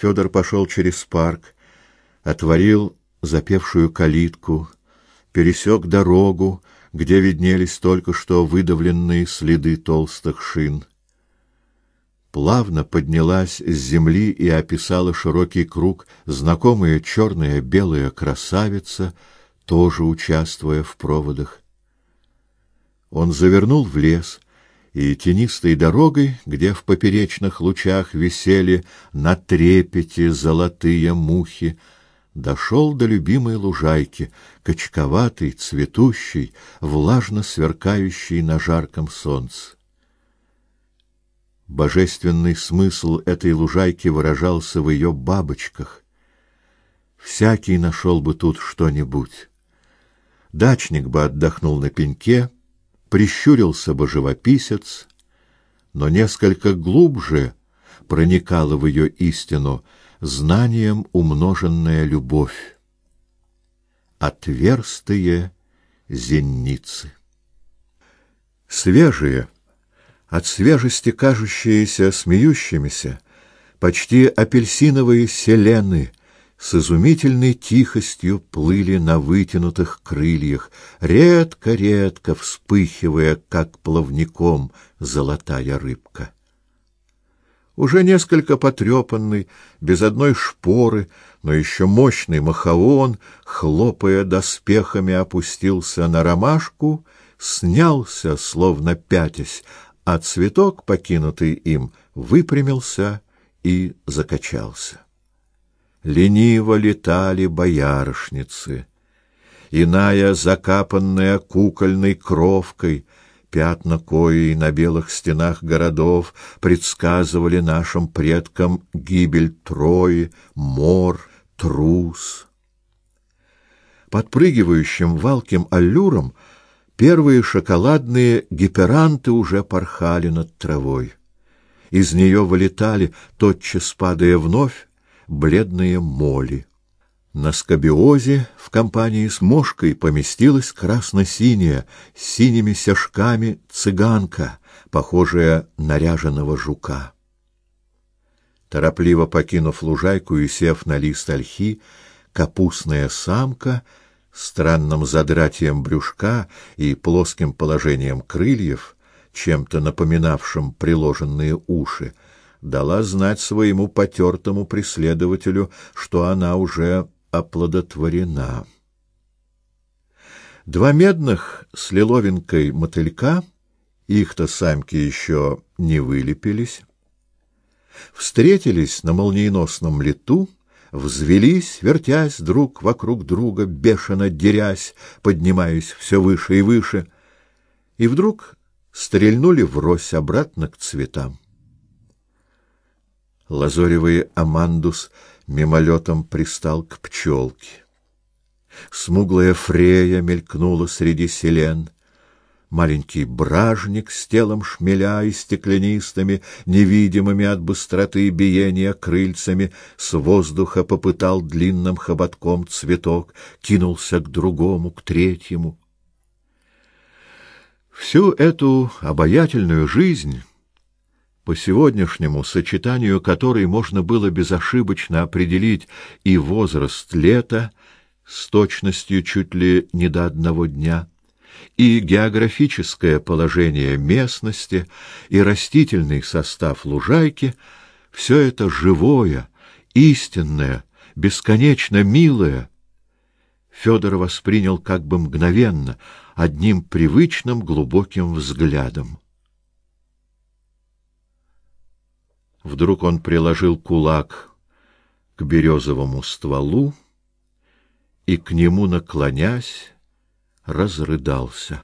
Федор пошел через парк, отворил запевшую калитку, пересек дорогу, где виднелись только что выдавленные следы толстых шин. Плавно поднялась с земли и описала широкий круг знакомая черная белая красавица, тоже участвуя в проводах. Он завернул в лес и тенистой дорогой, где в поперечных лучах висели на трепете золотые мухи, дошел до любимой лужайки, качковатой, цветущей, влажно сверкающей на жарком солнце. Божественный смысл этой лужайки выражался в ее бабочках. Всякий нашел бы тут что-нибудь. Дачник бы отдохнул на пеньке, прищурился бы живописец, но несколько глубже проникала в ее истину знанием умноженная любовь. Отверстые зеницы. Свежие, от свежести кажущиеся смеющимися, почти апельсиновые селены с изумительной тихостью плыли на вытянутых крыльях, редко-редко вспыхивая, как плавником, золотая рыбка. Уже несколько потрепанный, без одной шпоры, но еще мощный махаон, хлопая доспехами, опустился на ромашку, снялся, словно пятясь, а цветок, покинутый им, выпрямился и закачался лениво летали боярышницы. Иная, закапанная кукольной кровкой, пятна кои на белых стенах городов предсказывали нашим предкам гибель Трои, мор, трус. Подпрыгивающим валким аллюром первые шоколадные гиперанты уже порхали над травой. Из нее вылетали, тотчас падая вновь, бледные моли. На скобиозе в компании с мошкой поместилась красно-синяя, с синими сяжками цыганка, похожая на ряженого жука. Торопливо покинув лужайку и сев на лист ольхи, капустная самка странным задратием брюшка и плоским положением крыльев, чем-то напоминавшим приложенные уши, дала знать своему потертому преследователю, что она уже оплодотворена. Два медных с лиловинкой мотылька, их-то самки еще не вылепились, встретились на молниеносном лету, взвелись, вертясь друг вокруг друга, бешено дерясь, поднимаясь все выше и выше, и вдруг стрельнули врозь обратно к цветам. Лазоревый амандус мимолетом пристал к пчелке. Смуглая фрея мелькнула среди селен. Маленький бражник с телом шмеля и стеклянистыми, невидимыми от быстроты биения крыльцами, с воздуха попытал длинным хоботком цветок, кинулся к другому, к третьему. Всю эту обаятельную жизнь по сегодняшнему сочетанию которой можно было безошибочно определить и возраст лета с точностью чуть ли не до одного дня, и географическое положение местности, и растительный состав лужайки, все это живое, истинное, бесконечно милое, Федор воспринял как бы мгновенно, одним привычным глубоким взглядом. Вдруг он приложил кулак к березовому стволу и к нему наклонясь разрыдался.